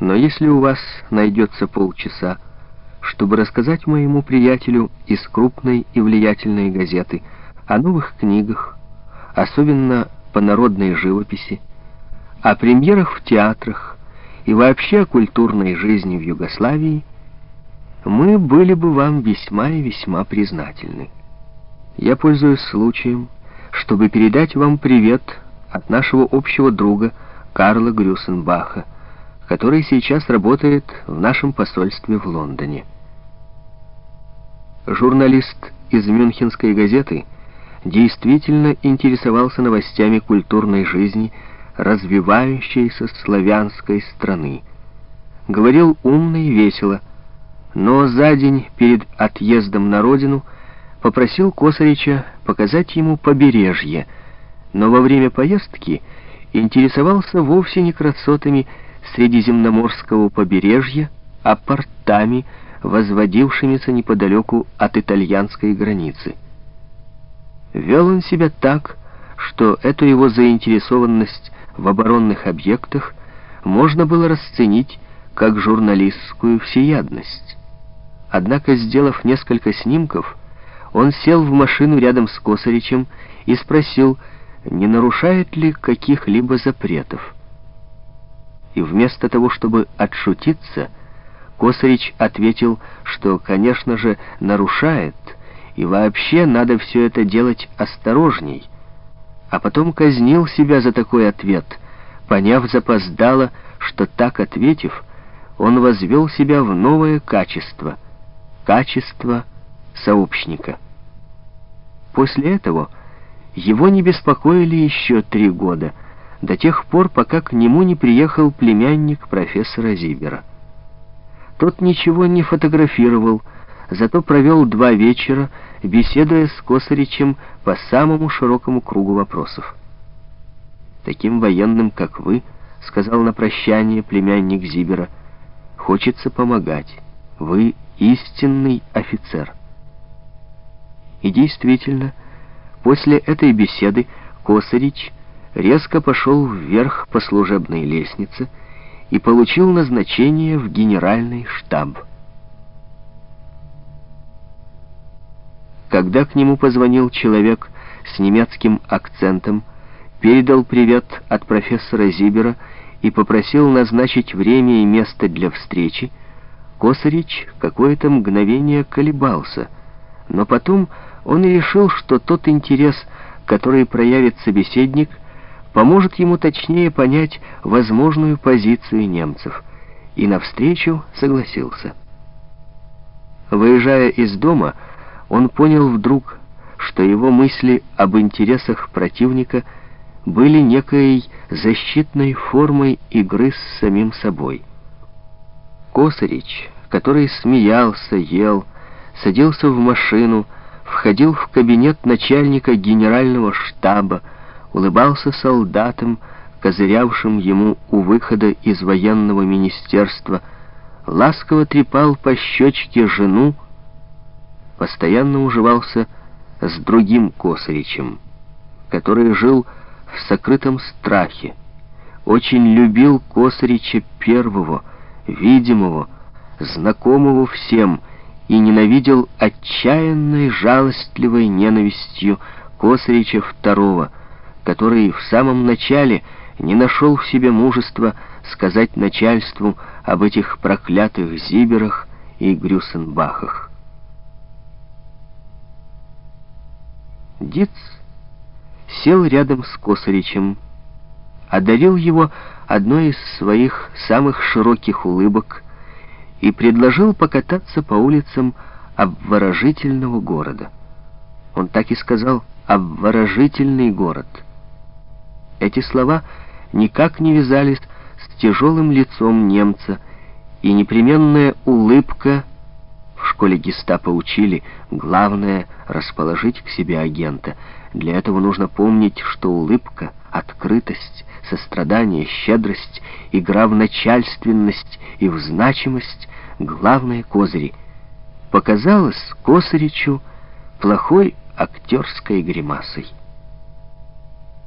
Но если у вас найдется полчаса, чтобы рассказать моему приятелю из крупной и влиятельной газеты о новых книгах, особенно по народной живописи, о премьерах в театрах и вообще о культурной жизни в Югославии, мы были бы вам весьма и весьма признательны. Я пользуюсь случаем, чтобы передать вам привет от нашего общего друга Карла Грюсенбаха, который сейчас работает в нашем посольстве в Лондоне. Журналист из Мюнхенской газеты действительно интересовался новостями культурной жизни развивающейся славянской страны. Говорил умно и весело, но за день перед отъездом на родину попросил Косарича показать ему побережье, но во время поездки интересовался вовсе не красотами Средиземноморского побережья, а портами, возводившимися неподалеку от итальянской границы. Вел он себя так, что эту его заинтересованность в оборонных объектах можно было расценить как журналистскую всеядность. Однако, сделав несколько снимков, он сел в машину рядом с Косаричем и спросил, не нарушает ли каких-либо запретов. И вместо того, чтобы отшутиться, Косарич ответил, что, конечно же, нарушает, и вообще надо все это делать осторожней, а потом казнил себя за такой ответ, поняв запоздало, что так ответив, он возвел себя в новое качество — качество сообщника. После этого его не беспокоили еще три года, до тех пор, пока к нему не приехал племянник профессора Зибера. Тот ничего не фотографировал, зато провел два вечера, беседуя с Косаричем по самому широкому кругу вопросов. «Таким военным, как вы, — сказал на прощание племянник Зибера, — хочется помогать. Вы истинный офицер. И действительно, после этой беседы Косарич резко пошел вверх по служебной лестнице и получил назначение в генеральный штаб. Когда к нему позвонил человек с немецким акцентом, передал привет от профессора Зибера и попросил назначить время и место для встречи, Косарич какое-то мгновение колебался, но потом он решил, что тот интерес, который проявит собеседник, поможет ему точнее понять возможную позицию немцев, и навстречу согласился. Выезжая из дома, он понял вдруг, что его мысли об интересах противника были некой защитной формой игры с самим собой. Косарич, который смеялся, ел, садился в машину, входил в кабинет начальника генерального штаба, улыбался солдатам, козырявшим ему у выхода из военного министерства, ласково трепал по щечке жену, постоянно уживался с другим косаричем, который жил в сокрытом страхе, очень любил косарича первого, видимого, знакомого всем, и ненавидел отчаянной жалостливой ненавистью Косарича II, который в самом начале не нашел в себе мужества сказать начальству об этих проклятых Зиберах и Грюсенбахах. Диц сел рядом с Косаричем, одарил его одной из своих самых широких улыбок и предложил покататься по улицам обворожительного города. Он так и сказал «обворожительный город». Эти слова никак не вязались с тяжелым лицом немца, и непременная улыбка в школе гестапо учили, главное — расположить к себе агента. Для этого нужно помнить, что улыбка — открытость, сострадание, щедрость, игра в начальственность и в значимость — главные козыри. Показалось Косаричу плохой актерской гримасой.